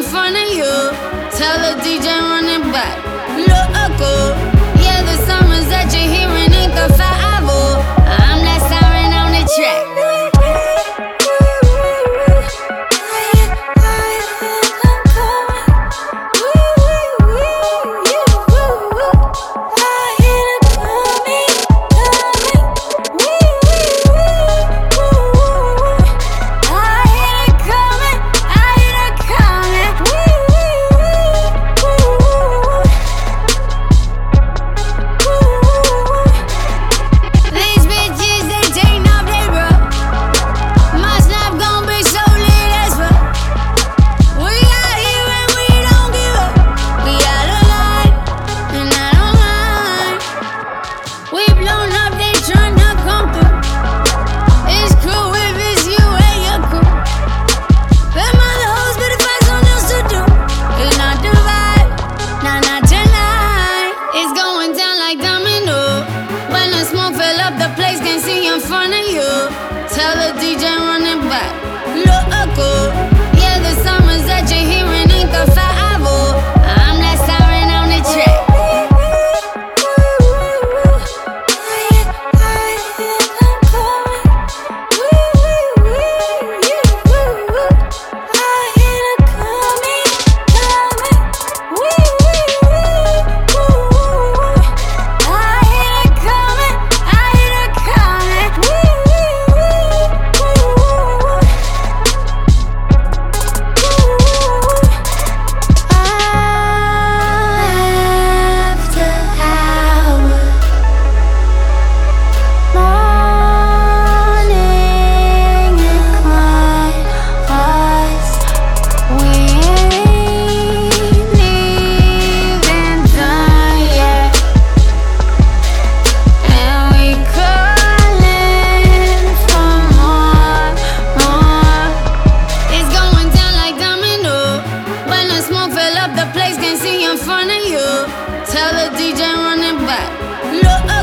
in front of you. Tell the DJ running back. Look, yeah, the summers that you're hearing. front of you. Tell the DJ run it back. you. Tell the DJ running back. Look